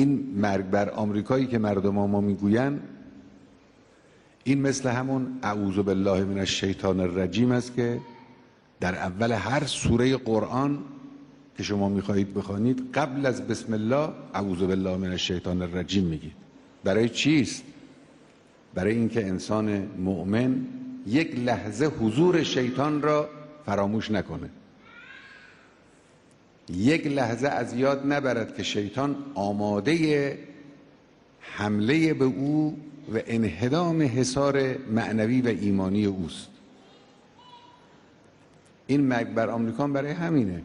این مرگ بر آمریکایی که مردم ما می‌گوین این مثل همون اعوذ بالله من الشیطان الرجیم است که در اول هر سوره قرآن که شما می‌خواهید بخوانید قبل از بسم الله اعوذ بالله من الشیطان الرجیم میگید. برای چیست؟ برای اینکه انسان مؤمن یک لحظه حضور شیطان را فراموش نکنه. یک لحظه از یاد نبرد که شیطان آماده حمله به او و انهدام حصار معنوی و ایمانی اوست. این مرگ بر برای همینه.